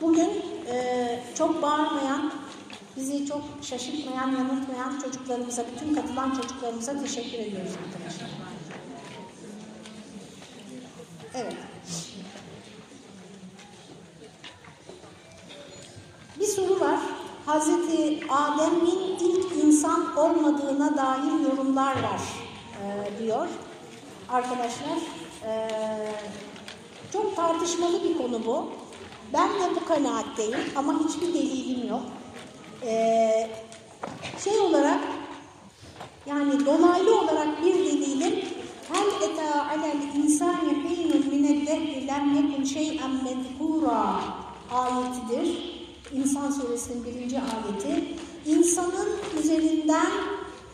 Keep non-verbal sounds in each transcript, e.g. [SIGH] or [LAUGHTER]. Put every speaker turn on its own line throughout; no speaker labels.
Bugün e, çok bağırmayan, bizi çok şaşırtmayan, yanıltmayan çocuklarımıza, bütün katılan çocuklarımıza teşekkür ediyoruz arkadaşlar. Evet. Bir soru var. Hazreti Adem'in ilk insan olmadığına dair yorumlar var e, diyor arkadaşlar. E, çok tartışmalı bir konu bu. Ben de bu kanaatteyim ama hiçbir delilim yok. E, şey olarak yani dolaylı olarak bir delilim hel eta alel insani hinun mineddehi lem yekun şey'en mezkura ayetidir. İnsan suresinin birinci ayeti. İnsanın üzerinden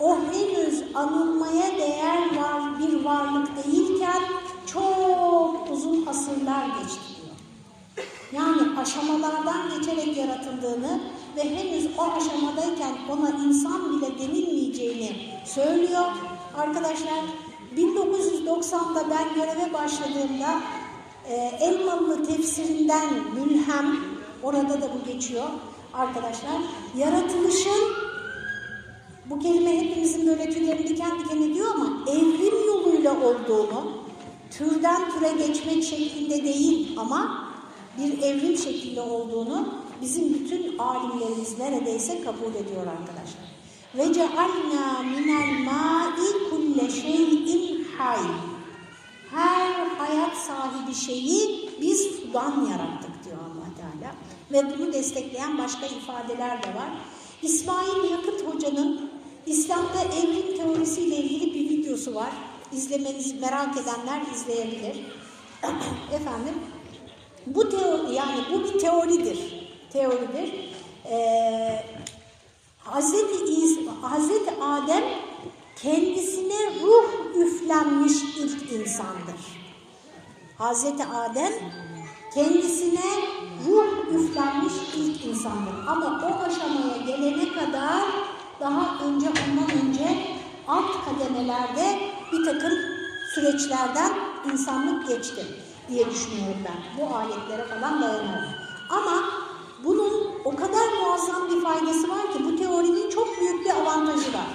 o henüz anılmaya değer var bir varlık değilken çok uzun asırlar geçti. Yani aşamalardan geçerek yaratıldığını ve henüz o aşamadayken ona insan bile denilmeyeceğini söylüyor. Arkadaşlar 1990'da ben göreve başladığımda e, Elmalı tefsirinden mülhem, orada da bu geçiyor arkadaşlar. Yaratılışın, bu kelime hepimizin böyle tüylerini diken diken ediyor ama evrim yoluyla olduğunu, türden türe geçmek şeklinde değil ama bir evrim şeklinde olduğunu bizim bütün alimlerimiz neredeyse kabul ediyor arkadaşlar. Ve cealna minel ma'i kulle şeyin hay. Her hayat sahibi şeyi biz sudan yarattık diyor allah Teala. Ve bunu destekleyen başka ifadeler de var. İsmail Yakıt Hoca'nın İslam'da evrim teorisiyle ilgili bir videosu var. İzlemenizi merak edenler izleyebilir. [COUGHS] Efendim, bu teori yani bu bir teoridir. Teoridir. Ee, Hazreti, İsa, Hazreti Adem kendisine ruh üflenmiş ilk insandır. Hazreti Adem kendisine ruh üflenmiş ilk insandır. Ama o aşamaya gelene kadar daha önce ondan önce alt kademelerde bir takım süreçlerden insanlık geçti diye düşünüyorum ben. Bu ayetlere falan dayanıyorum. Ama bunun o kadar muazzam bir faydası var ki bu teorinin çok büyük bir avantajı var.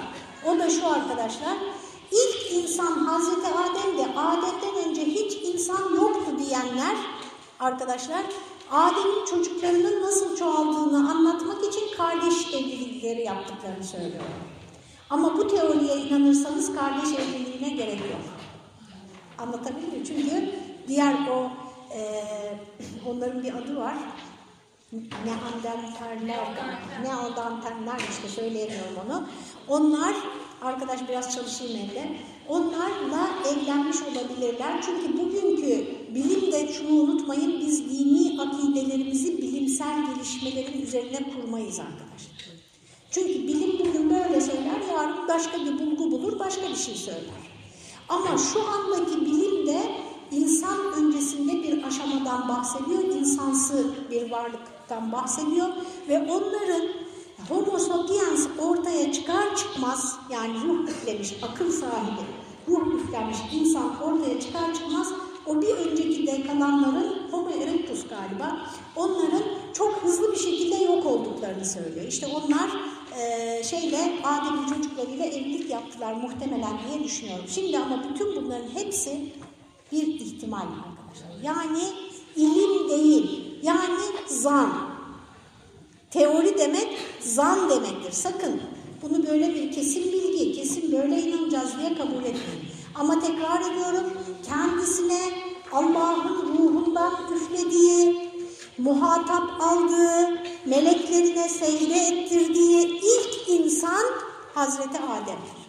O da şu arkadaşlar. İlk insan Hazreti Adem'de Adem'den önce hiç insan yoktu diyenler arkadaşlar Adem'in çocuklarının nasıl çoğaldığını anlatmak için kardeş evlilikleri yaptıklarını söylüyor. Ama bu teoriye inanırsanız kardeş evliliğine gerek yok. Anlatabiliyor? Çünkü diğer o e, onların bir adı var. Ne andenterler, ne andenterler işte söyleyemiyorum onu. Onlar, arkadaş biraz çalışayım evde, onlarla evlenmiş olabilirler. Çünkü bugünkü bilimde şunu unutmayın, biz dini akidelerimizi bilimsel gelişmelerin üzerine kurmayız arkadaşlar. Çünkü bilim bugün böyle söyler, yarın başka bir bulgu bulur, başka bir şey söyler. Ama şu andaki bilimde insan öncesinde bir aşamadan bahsediyor, insansı bir varlıktan bahsediyor ve onların Homo sapiens ortaya çıkar çıkmaz, yani ruh üflemiş, akıl sahibi, ruh üflemiş insan ortaya çıkar çıkmaz, o bir önceki dekalanların, Homo erectus galiba, onların çok hızlı bir şekilde yok olduklarını söylüyor. İşte onlar e, şeyle Adem'in çocuklarıyla evlilik yaptılar muhtemelen diye düşünüyorum. Şimdi ama bütün bunların hepsi bir ihtimal arkadaşlar. Yani ilim değil, yani zan. Teori demek zan demektir. Sakın bunu böyle bir kesin bilgi, kesin böyle inanacağız diye kabul etmeyin. Ama tekrar ediyorum kendisine Allah'ın ruhundan üflediği, muhatap aldığı, meleklerine secde ettirdiği ilk insan Hazreti Adem'dir.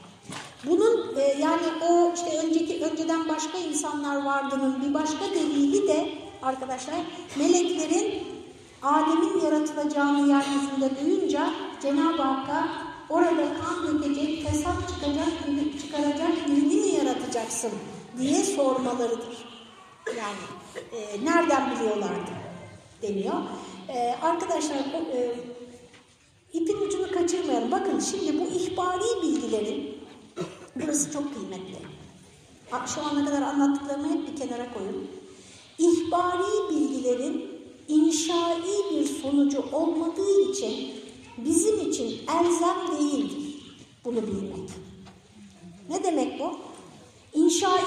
Bunun e, yani o işte önceki önceden başka insanlar vardığının bir başka delili de arkadaşlar meleklerin Adem'in yaratılacağını yeryüzünde duyunca Cenab-ı Hakk'a orada kan dökecek, hesap çıkacak, çıkaracak birini mi yaratacaksın diye sormalarıdır. Yani e, nereden biliyorlardı deniyor. E, arkadaşlar e, ipin ucunu kaçırmayalım. Bakın şimdi bu ihbari bilgilerin burası çok kıymetli. Şu ana kadar anlattıklarımı hep bir kenara koyun. İhbari bilgilerin inşai bir sonucu olmadığı için bizim için elzem değildir bunu bilmek. Ne demek bu? İnşai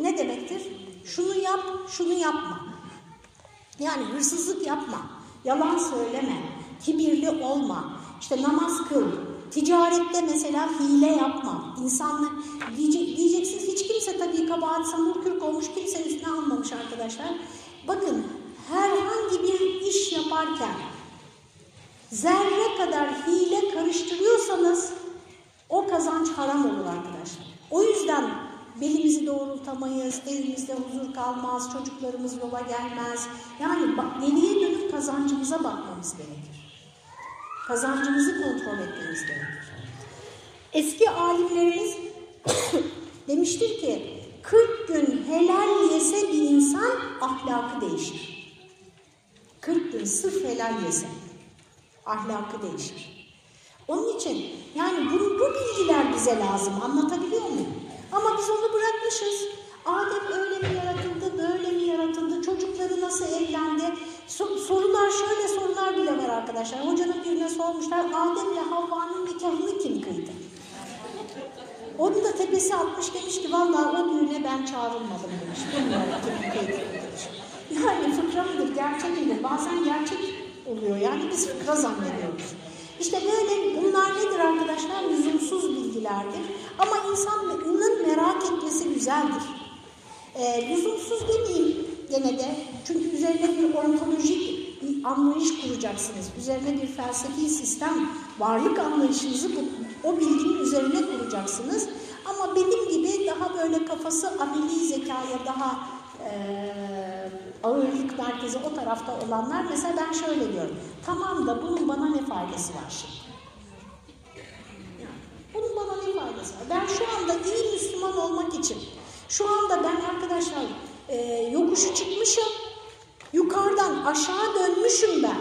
ne demektir? Şunu yap, şunu yapma. Yani hırsızlık yapma, yalan söyleme, kibirli olma, işte namaz kıl, ticarette mesela hile yapma. İnsanlar diyecek, diyeceksiniz hiç kimse tabii kabahat samur kürk olmuş kimse üstüne almamış arkadaşlar. Bakın herhangi bir iş yaparken zerre kadar hile karıştırıyorsanız o kazanç haram olur arkadaşlar. O yüzden belimizi doğrultamayız, evimizde huzur kalmaz, çocuklarımız yola gelmez. Yani bak, geriye dönüp kazancımıza bakmamız gerekir. Kazancımızı kontrol etmemiz gerekir. Eski alimlerimiz [COUGHS] demiştir ki 40 gün helal yese bir insan ahlakı değişir. 40 gün sırf helal yese ahlakı değişir. Onun için yani bu, bu bilgiler bize lazım. Anlatabiliyor muyum? Ama biz onu bırakmışız. Adem öyle mi yaratıldı, böyle mi yaratıldı, çocukları nasıl evlendi? So sorular, şöyle sorular bile var arkadaşlar. Hocanın birine sormuşlar, Adem ile Havva'nın nikahını kim kıydı? Onun da tepesi atmış demiş ki, vallahi o düğüne ben çağrılmadım demiş. Bilmiyorum kim kıydı. Yani fıkra mıdır, gerçek midir? Bazen gerçek oluyor. Yani biz fıkra zannediyoruz. İşte böyle bunlar nedir arkadaşlar? Lüzumsuz bilgilerdir. Ama insanın merak etmesi güzeldir. E, lüzumsuz demeyeyim gene de. Çünkü üzerine bir ontolojik bir anlayış kuracaksınız. Üzerine bir felsefi sistem, varlık anlayışınızı bu, o bilginin üzerine kuracaksınız. Ama benim gibi daha böyle kafası ameli zekaya daha e, ağırlık merkezi o tarafta olanlar mesela ben şöyle diyorum. Tamam da bunun bana ne faydası var şimdi? bunun bana ne faydası var? Ben şu anda iyi Müslüman olmak için şu anda ben arkadaşlar e, yokuşu çıkmışım. Yukarıdan aşağı dönmüşüm ben.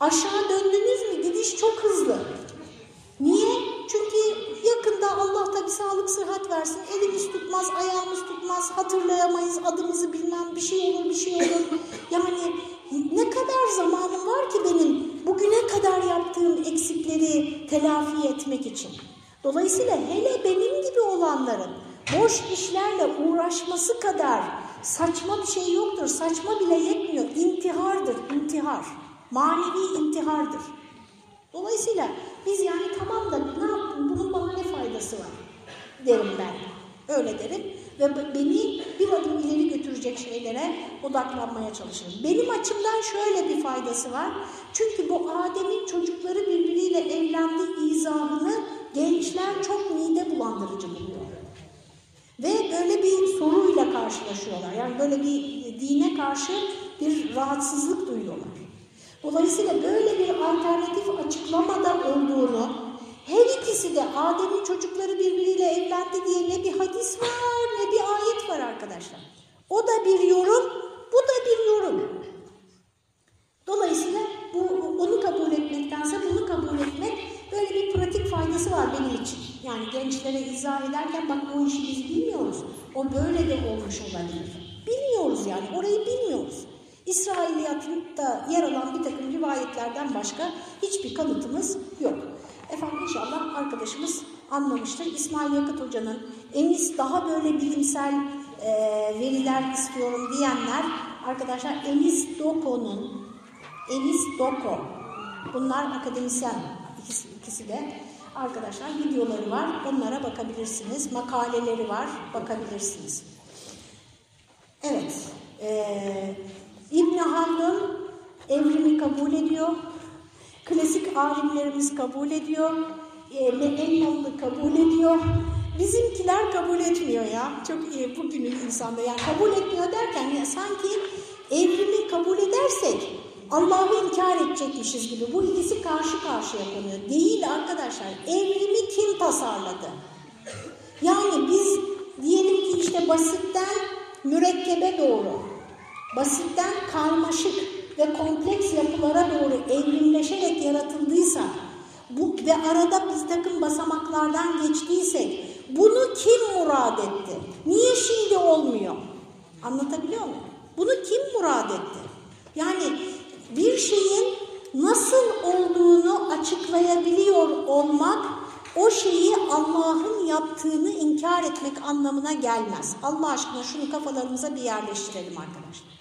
Aşağı döndünüz mü? Gidiş çok hızlı. Niye? Çünkü yakında Allah tabi sağlık sıhhat versin. Elimiz tutmaz, ayağımız tutmaz, hatırlayamayız, adımızı bilmem bir şey olur, bir şey olur. Yani ne kadar zamanım var ki benim bugüne kadar yaptığım eksikleri telafi etmek için. Dolayısıyla hele benim gibi olanların boş işlerle uğraşması kadar saçma bir şey yoktur. Saçma bile yetmiyor. İntihardır, intihar. Manevi intihardır. Dolayısıyla biz yani tamam da ne yaptım, bunun bana ne faydası var derim ben. Öyle derim ve beni bir adım ileri götürecek şeylere odaklanmaya çalışırım. Benim açımdan şöyle bir faydası var. Çünkü bu Adem'in çocukları birbiriyle evlendiği izahını gençler çok mide bulandırıcı buluyor. Ve böyle bir soruyla karşılaşıyorlar. Yani böyle bir dine karşı bir rahatsızlık duyuyorlar. Dolayısıyla böyle bir alternatif açıklamada olduğunu her ikisi de Adem'in çocukları birbiriyle evlendi diye ne bir hadis var ne bir ayet var arkadaşlar. O da bir yorum, bu da bir yorum. Dolayısıyla bu, onu kabul etmektense bunu kabul etmek böyle bir pratik faydası var benim için. Yani gençlere izah ederken bak bu işi biz bilmiyoruz. O böyle de olmuş olabilir. Bilmiyoruz yani orayı bilmiyoruz. İsrailiyatta yer alan bir takım rivayetlerden başka hiçbir kanıtımız yok. Efendim inşallah arkadaşımız anlamıştır. İsmail Yakıt Hoca'nın emis daha böyle bilimsel e, veriler istiyorum diyenler arkadaşlar Enis Doko'nun Enis Doko bunlar akademisyen ikisi, ikisi de arkadaşlar videoları var. Onlara bakabilirsiniz. Makaleleri var. Bakabilirsiniz. Evet. Eee İbn Haldun evrimi kabul ediyor. Klasik alimlerimiz kabul ediyor. E, Elmalı kabul ediyor. Bizimkiler kabul etmiyor ya. Çok iyi bugünün insanda. Yani kabul etmiyor derken ya sanki evrimi kabul edersek Allah'ı inkar edecekmişiz gibi. Bu ikisi karşı karşıya konuyor. Değil arkadaşlar. Evrimi kim tasarladı? Yani biz diyelim ki işte basitten mürekkebe doğru basitten karmaşık ve kompleks yapılara doğru evrimleşerek yaratıldıysa bu ve arada biz takım basamaklardan geçtiysek bunu kim murad etti? Niye şimdi olmuyor? Anlatabiliyor muyum? Bunu kim murad etti? Yani bir şeyin nasıl olduğunu açıklayabiliyor olmak o şeyi Allah'ın yaptığını inkar etmek anlamına gelmez. Allah aşkına şunu kafalarımıza bir yerleştirelim arkadaşlar.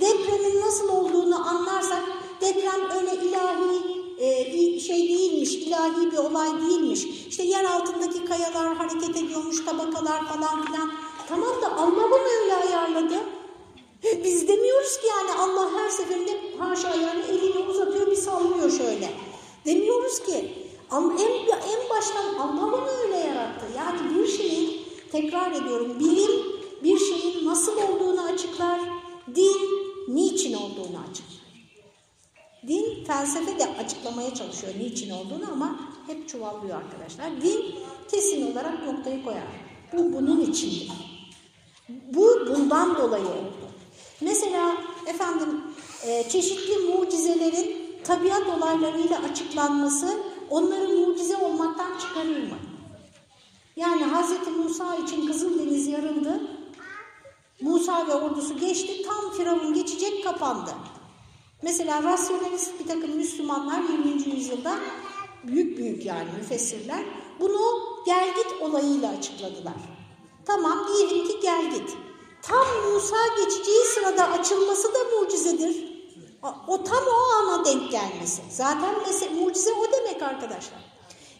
Depremin nasıl olduğunu anlarsak deprem öyle ilahi e, şey değilmiş, ilahi bir olay değilmiş. İşte yer altındaki kayalar hareket ediyormuş, tabakalar falan filan. Tamam da Allah bunu öyle ayarladı. Biz demiyoruz ki yani Allah her seferinde haşa yani elini uzatıyor bir sallıyor şöyle. Demiyoruz ki ama en, en baştan Allah onu öyle yarattı. Yani bir şeyin tekrar ediyorum bilim bir şeyin nasıl olduğunu açıklar, din niçin olduğunu açıklar. Din felsefe de açıklamaya çalışıyor niçin olduğunu ama hep çuvallıyor arkadaşlar. Din kesin olarak noktayı koyar. Bu bunun içindir. Bu bundan dolayı oldu. Mesela efendim e, çeşitli mucizelerin tabiat olaylarıyla açıklanması onların mucize olmaktan çıkarır mı? Yani Hz. Musa için Kızıldeniz yarıldı. Musa ve ordusu geçti. Tam Firavun geçecek kapandı. Mesela rasyonalist bir takım Müslümanlar 20. yüzyılda büyük büyük yani müfessirler bunu gelgit olayıyla açıkladılar. Tamam diyelim ki gelgit. Tam Musa geçeceği sırada açılması da mucizedir. O tam o ana denk gelmesi. Zaten mucize o demek arkadaşlar.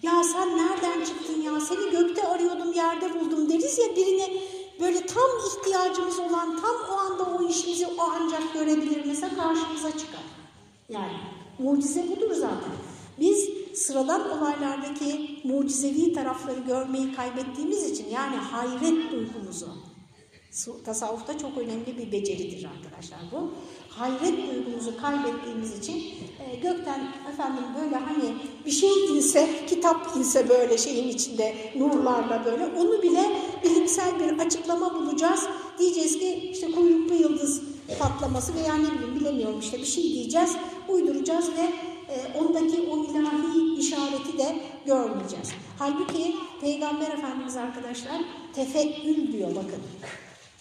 Ya sen nereden çıktın ya seni gökte arıyordum yerde buldum deriz ya birine böyle tam ihtiyacımız olan tam o anda o işimizi o ancak görebilir mesela karşımıza çıkar. Yani mucize budur zaten. Biz sıradan olaylardaki mucizevi tarafları görmeyi kaybettiğimiz için yani hayret duygumuzu tasavvufta çok önemli bir beceridir arkadaşlar bu. Hayret duygumuzu kaybettiğimiz için e, gökten efendim böyle hani bir şey inse, kitap inse böyle şeyin içinde nurlarla böyle onu bile bilimsel bir açıklama bulacağız. Diyeceğiz ki işte kuyruklu yıldız patlaması veya ne bileyim bilemiyorum işte bir şey diyeceğiz, uyduracağız ve e, ondaki o ilahi işareti de görmeyeceğiz. Halbuki Peygamber Efendimiz arkadaşlar tefekkül diyor bakın.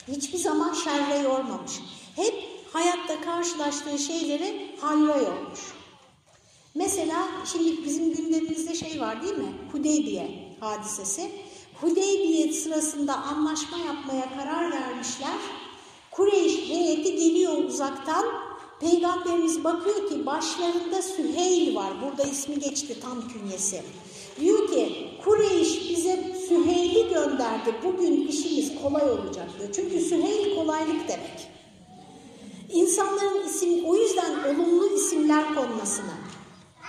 Hiçbir zaman şerre yormamış. Hep hayatta karşılaştığı şeyleri hayra yormuş. Mesela şimdi bizim gündemimizde şey var değil mi? Hudeybiye hadisesi. Hudeybiye sırasında anlaşma yapmaya karar vermişler. Kureyş heyeti geliyor uzaktan. Peygamberimiz bakıyor ki başlarında Süheyl var. Burada ismi geçti tam künyesi. Diyor ki Kureyş bize Süheyl'i gönderdi. Bugün işimiz kolay olacak diyor. Çünkü Süheyl kolaylık demek. İnsanların isim, o yüzden olumlu isimler konmasını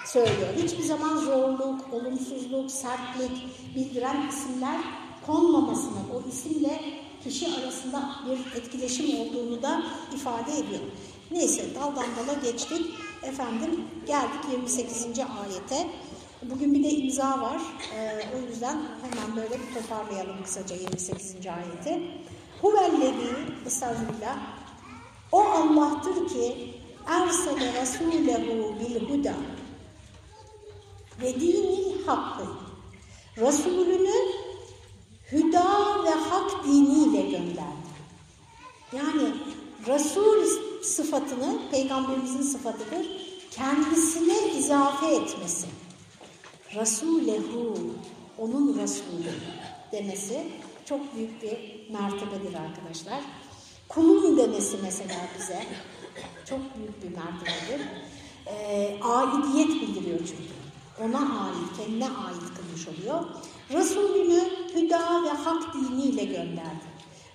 söylüyor. Hiçbir zaman zorluk, olumsuzluk, sertlik bildiren isimler konmamasını, o isimle kişi arasında bir etkileşim olduğunu da ifade ediyor. Neyse daldan dala geçtik. Efendim geldik 28. ayete. Bugün bir de imza var. Ee, o yüzden hemen böyle bir toparlayalım kısaca 28. ayeti. Huvellezi, estağfirullah, o Allah'tır ki ersele Resulehu bil huda ve dinil hakkı. Resulünü hüda ve hak diniyle gönderdi. Yani Resul sıfatını, peygamberimizin sıfatıdır, kendisine izafe etmesi. Resulehu, onun Resulü demesi çok büyük bir mertebedir arkadaşlar. Kulun demesi mesela bize çok büyük bir mertebedir. E, aidiyet bildiriyor çünkü. Ona ait, kendine ait kılmış oluyor. Resulünü hüda ve hak diniyle gönderdi.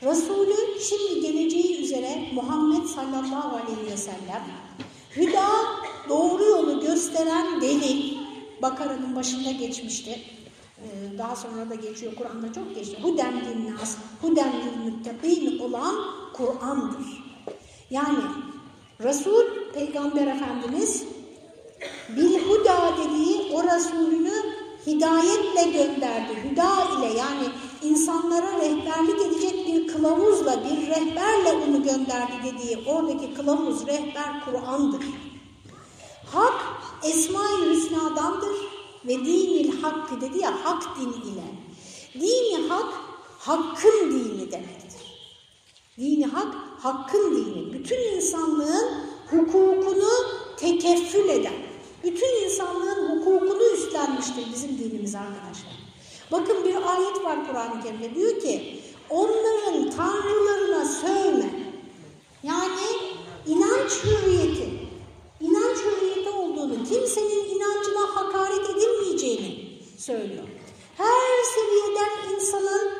Resulü şimdi geleceği üzere Muhammed sallallahu aleyhi ve sellem hüda doğru yolu gösteren delil, Bakara'nın başında geçmişti. Ee, daha sonra da geçiyor, Kur'an'da çok geçiyor. Huden linnas, huden lil müttakîn olan Kur'an'dır. Yani Resul, Peygamber Efendimiz bilhuda dediği o Resulünü hidayetle gönderdi. Hüda ile yani insanlara rehberlik edecek bir kılavuzla, bir rehberle onu gönderdi dediği oradaki kılavuz, rehber Kur'an'dır. Hak Esma-i Hüsna'dandır ve dinil hakkı dedi ya hak din ile. Dini hak, hakkın dini demektir. Dini hak, hakkın dini. Bütün insanlığın hukukunu tekeffül eden, bütün insanlığın hukukunu üstlenmiştir bizim dinimiz arkadaşlar. Bakın bir ayet var Kur'an-ı Kerim'de diyor ki onların tanrılarına sövme. Yani inanç hürriyeti, inanç hürriyeti olduğunu, kimsenin inancına hakaret edilmeyeceğini söylüyor. Her seviyeden insanın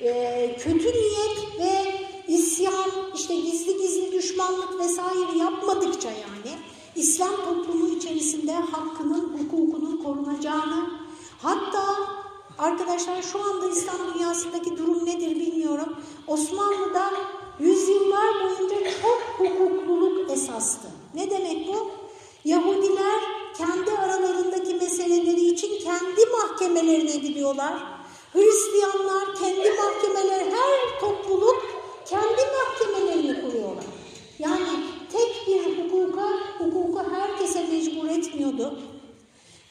e, kötü niyet ve isyan, işte gizli gizli düşmanlık vesaire yapmadıkça yani İslam toplumu içerisinde hakkının, hukukunun korunacağını, hatta arkadaşlar şu anda İslam dünyasındaki durum nedir bilmiyorum. Osmanlı'da yüzyıllar boyunca çok hukukluluk esastı. Ne demek bu? Yahudiler kendi aralarındaki meseleleri için kendi mahkemelerine gidiyorlar. Hristiyanlar kendi mahkemeleri, her topluluk kendi mahkemelerini kuruyorlar. Yani tek bir hukuka, hukuku herkese mecbur etmiyordu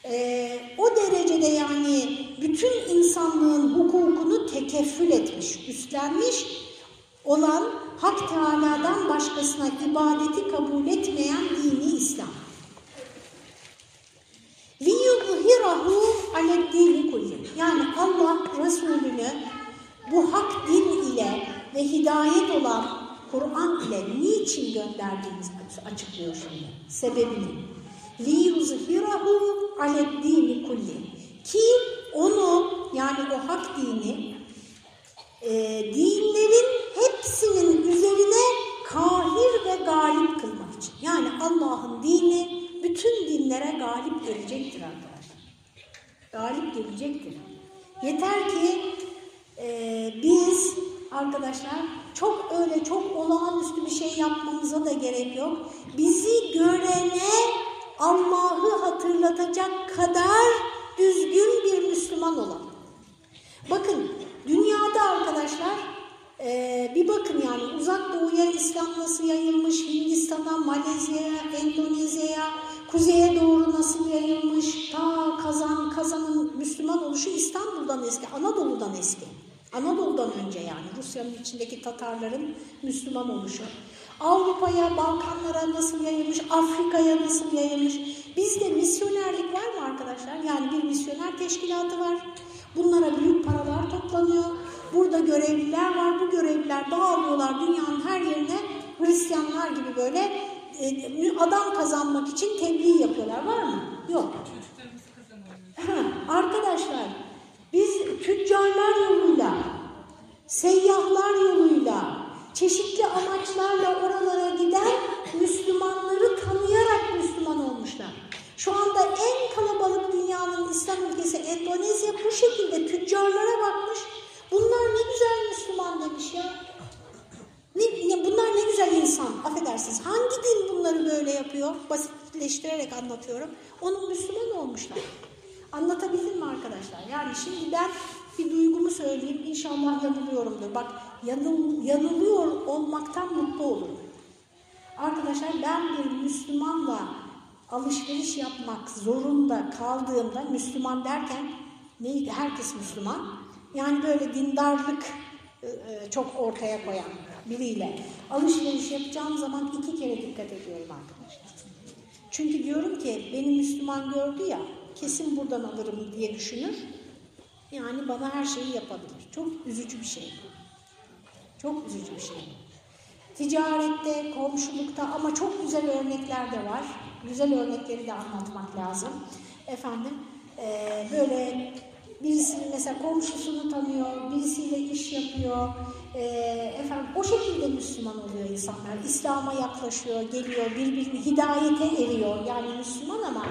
Ee, o derecede yani bütün insanlığın hukukunu tekeffül etmiş, üstlenmiş olan Hak Teala'dan başkasına ibadeti kabul etmeyen dini İslam. لِيُظْهِرَهُ عَلَى الدِّينِ كُلِّ Yani Allah Resulünü bu hak din ile ve hidayet olan Kur'an ile niçin gönderdiğimizi açıklıyor şimdi. Sebebini. لِيُظْهِرَهُ عَلَى الدِّينِ كُلِّ Ki onu yani o hak dini e, dinlerin hepsinin üzerine kahir ve galip kılmak için. Yani Allah'ın dini bütün dinlere galip gelecektir arkadaşlar. Galip gelecektir. Yeter ki e, biz arkadaşlar çok öyle çok olağanüstü bir şey yapmamıza da gerek yok. Bizi görene Allah'ı hatırlatacak kadar düzgün bir Müslüman olalım. Bakın dünyada arkadaşlar ee, bir bakın yani uzak doğuya İslam nasıl yayılmış, Hindistan'a, Malezya'ya, Endonezya'ya, kuzeye doğru nasıl yayılmış, ta Kazan, Kazan'ın Müslüman oluşu İstanbul'dan eski, Anadolu'dan eski. Anadolu'dan önce yani Rusya'nın içindeki Tatarların Müslüman oluşu. Avrupa'ya, Balkanlara nasıl yayılmış, Afrika'ya nasıl yayılmış. Bizde misyonerlik var mı arkadaşlar? Yani bir misyoner teşkilatı var. Bunlara büyük paralar toplanıyor. Burada görevliler var. Bu görevliler dağılıyorlar dünyanın her yerine Hristiyanlar gibi böyle e, adam kazanmak için tebliğ yapıyorlar. Var mı? Yok. Arkadaşlar biz tüccarlar yoluyla, seyyahlar yoluyla, çeşitli amaçlarla oralara giden Müslümanları tanıyarak Müslüman olmuşlar. Şu anda en kalabalık dünyanın İslam ülkesi Endonezya bu şekilde tüccarlara bakmış. Bunlar ne güzel Müslüman demiş ya. Ne, ne, bunlar ne güzel insan. Affedersiniz. Hangi din bunları böyle yapıyor? Basitleştirerek anlatıyorum. Onun Müslüman olmuşlar. Anlatabildim mi arkadaşlar? Yani şimdi ben bir duygumu söyleyeyim. İnşallah yanılıyorumdur. Bak yanıl, yanılıyor olmaktan mutlu olurum. Arkadaşlar ben bir Müslümanla alışveriş yapmak zorunda kaldığımda Müslüman derken neydi? Herkes Müslüman. Yani böyle dindarlık çok ortaya koyan biriyle alışveriş yapacağım zaman iki kere dikkat ediyorum arkadaşlar. Çünkü diyorum ki beni Müslüman gördü ya kesin buradan alırım diye düşünür. Yani bana her şeyi yapabilir. Çok üzücü bir şey. Çok üzücü bir şey. Ticarette, komşulukta ama çok güzel örnekler de var. Güzel örnekleri de anlatmak lazım. Efendim böyle birisinin mesela komşusunu tanıyor, birisiyle iş yapıyor. E, efendim o şekilde Müslüman oluyor insanlar. İslam'a yaklaşıyor, geliyor, birbirini hidayete eriyor. Yani Müslüman ama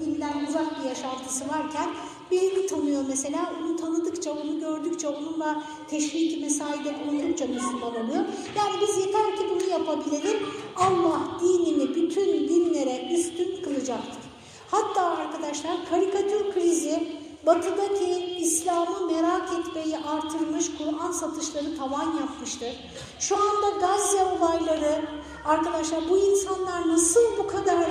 dinden uzak bir yaşantısı varken birini tanıyor mesela. Onu tanıdıkça, onu gördükçe, onunla teşviki mesaide bulundukça Müslüman oluyor. Yani biz yeter ki bunu yapabilelim. Allah dinini bütün dinlere üstün kılacaktır. Hatta arkadaşlar karikatür krizi Batı'daki İslam'ı merak etmeyi artırmış, Kur'an satışları tavan yapmıştır. Şu anda Gazze olayları, arkadaşlar bu insanlar nasıl bu kadar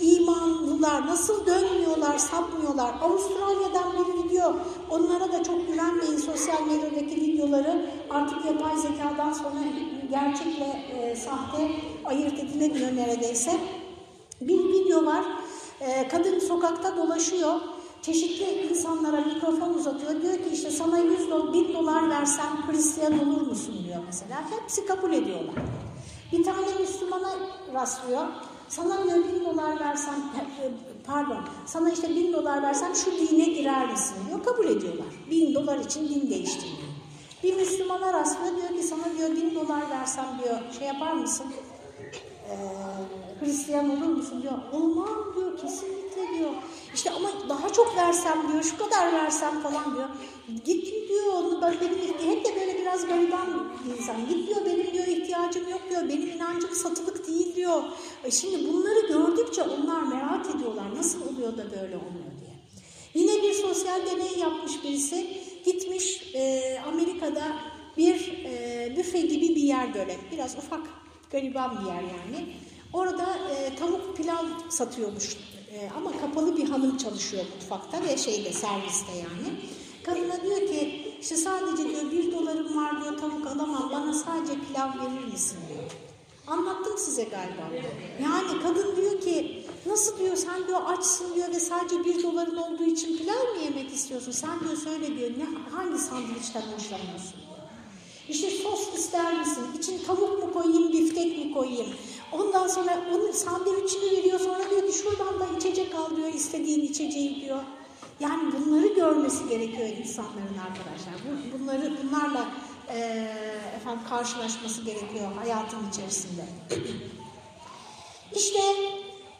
imanlılar, nasıl dönmüyorlar, sapmıyorlar. Avustralya'dan bir video, onlara da çok güvenmeyin sosyal medyadaki videoları. Artık yapay zekadan sonra gerçekle e, sahte ayırt edilemiyor neredeyse. Bir video var. Ee, kadın sokakta dolaşıyor. Çeşitli insanlara mikrofon uzatıyor. Diyor ki işte sana 100 dolar, 1000 dolar versem Hristiyan olur musun diyor mesela. Hepsi kabul ediyorlar. Bir tane Müslümana rastlıyor. Sana diyor bin dolar versem, e, pardon, sana işte bin dolar versem şu dine girer misin diyor. Kabul ediyorlar. Bin dolar için din değiştiriyor. Bir Müslümana rastlıyor diyor ki sana diyor bin dolar versem diyor şey yapar mısın? Ee, Hristiyan olur musun diyor. Olmam diyor diyor. İşte ama daha çok versem diyor şu kadar versem falan diyor. Git diyor onu ben benim hep de böyle biraz gariban insan. Git diyor benim diyor ihtiyacım yok diyor. Benim inancım satılık değil diyor. E şimdi bunları gördükçe onlar merak ediyorlar. Nasıl oluyor da böyle oluyor diye. Yine bir sosyal deney yapmış birisi. Gitmiş e, Amerika'da bir e, büfe gibi bir yer böyle. Biraz ufak gariban bir yer yani. Orada e, tavuk pilav satıyormuş e, ama kapalı bir hanım çalışıyor mutfakta ve şeyde serviste yani. Kadına diyor ki işte sadece diyor bir dolarım var diyor tavuk alamam bana sadece pilav verir misin diyor. Anlattım size galiba. Yani kadın diyor ki nasıl diyor sen diyor açsın diyor ve sadece bir doların olduğu için pilav mı yemek istiyorsun? Sen diyor söyle diyor ne, hangi sandviçten hoşlanıyorsun? İşte sos ister misin? İçin tavuk mu koyayım, biftek mi koyayım? Ondan sonra onun sandviçini veriyor. Sonra diyor ki şuradan da içecek al diyor, istediğin içeceği diyor. Yani bunları görmesi gerekiyor insanların arkadaşlar. Bunları bunlarla e, efendim karşılaşması gerekiyor hayatın içerisinde. [CLEARS THROAT] İşte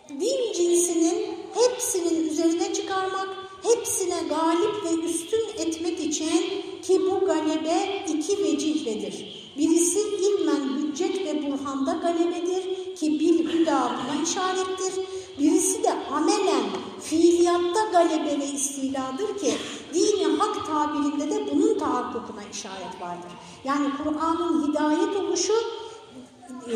din cinsinin hepsinin üzerine çıkarmak, hepsine galip ve üstün etmek için ki bu galebe iki vecihledir. Birisi ilmen hüccet ve burhanda galebedir ki bil hüda buna işarettir. Birisi de amelen fiiliyatta galebe ve istiladır ki dini hak tabirinde de bunun tahakkukuna işaret vardır. Yani Kur'an'ın hidayet oluşu e,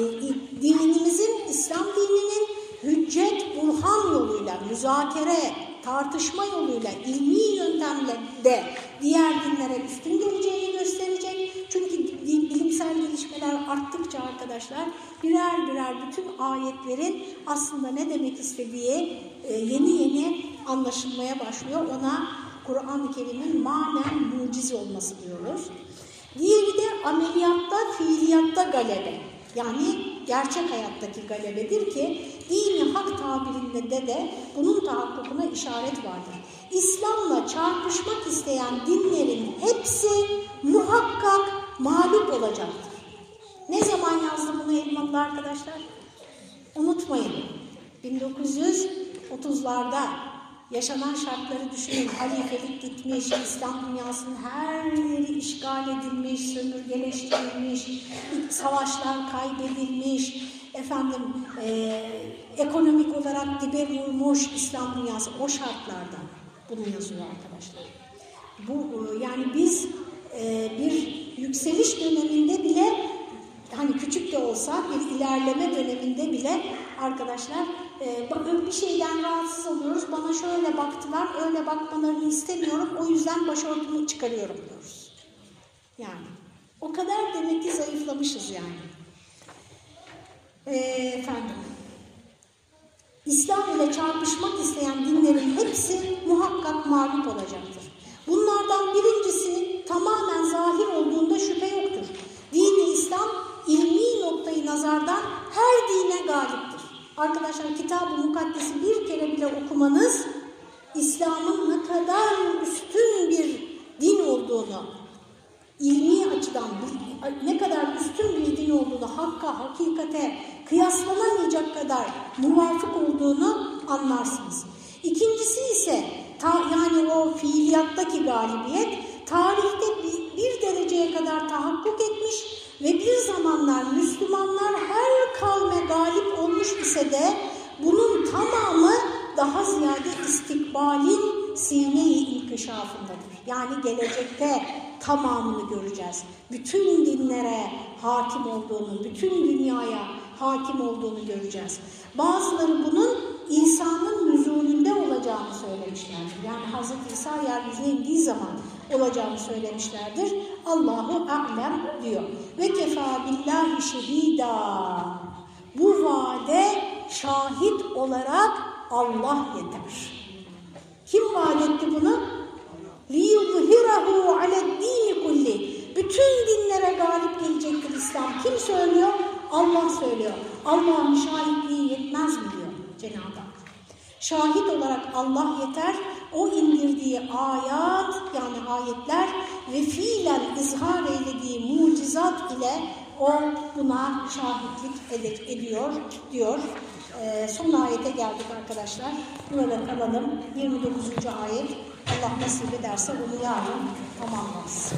dinimizin, İslam dininin hüccet, burhan yoluyla, müzakere, tartışma yoluyla, ilmi yöntemle de diğer dinlere üstün geleceğini gösterecek. Çünkü bilimsel gelişmeler arttıkça arkadaşlar birer birer bütün ayetlerin aslında ne demek istediği e, yeni yeni anlaşılmaya başlıyor. Ona Kur'an-ı Kerim'in manen muciz olması diyoruz. Diğeri de ameliyatta, fiiliyatta galebe. Yani gerçek hayattaki galebedir ki dini hak tabirinde de bunun tahakkukuna işaret vardır. İslam'la çarpışmak isteyen dinlerin hepsi muhakkak mağlup olacaktır. Ne zaman yazdı bunu Elmalı arkadaşlar? Unutmayın. 1930'larda yaşanan şartları düşünün. Halifelik gitmiş, İslam dünyasının her yeri işgal edilmiş, sömürgeleştirilmiş, savaşlar kaybedilmiş, efendim e, ekonomik olarak dibe vurmuş İslam dünyası o şartlarda bunu yazıyor arkadaşlar. Bu yani biz e, bir yükseliş döneminde bile hani küçük de olsa bir ilerleme döneminde bile arkadaşlar e, bir şeyden rahatsız oluyoruz. Bana şöyle baktılar, öyle bakmalarını istemiyorum. O yüzden başörtümü çıkarıyorum diyoruz. Yani o kadar demek ki zayıflamışız yani. E, efendim. İslam ile çarpışmak isteyen dinlerin hepsi muhakkak mağlup olacaktır. Bunlardan birincisinin tamamen zahir olduğunda şüphe yoktur. Dini İslam ilmi noktayı nazardan her dine galiptir. Arkadaşlar kitab-ı mukaddesi bir kere bile okumanız İslam'ın ne kadar üstün bir din olduğunu, ilmi açıdan ne kadar üstün bir din olduğunu, hakka, hakikate kıyaslanamayacak kadar muvafık olduğunu anlarsınız. İkincisi ise ta, yani o fiiliyattaki galibiyet tarihte bir, bir dereceye kadar tahakkuk etmiş ve bir zamanlar Müslümanlar her kavme galip olmuş ise de bunun tamamı daha ziyade istikbalin sine-i inkişafındadır. Yani gelecekte tamamını göreceğiz. Bütün dinlere hakim olduğunu, bütün dünyaya hakim olduğunu göreceğiz. Bazıları bunun İsa'nın nüzulünde olacağını söylemişlerdir. Yani Hz. İsa yeryüzüne indiği zaman olacağını söylemişlerdir. Allahu a'lem diyor. Ve kefa billahi şehida. Bu vaade şahit olarak Allah yeter. Kim vaat etti bunu? لِيُظْهِرَهُ عَلَى الدِّينِ kulli. Bütün dinlere galip gelecektir İslam. Kim söylüyor? Allah söylüyor. Allah'ın şahitliği yetmez mi diyor Cenab-ı Hak. Şahit olarak Allah yeter. O indirdiği ayat yani ayetler ve fiilen izhar eylediği mucizat ile o buna şahitlik ed ediyor diyor. Ee, son ayete geldik arkadaşlar. Burada kalalım. 29. ayet. Allah nasip ederse bunu yarın tamamlarız.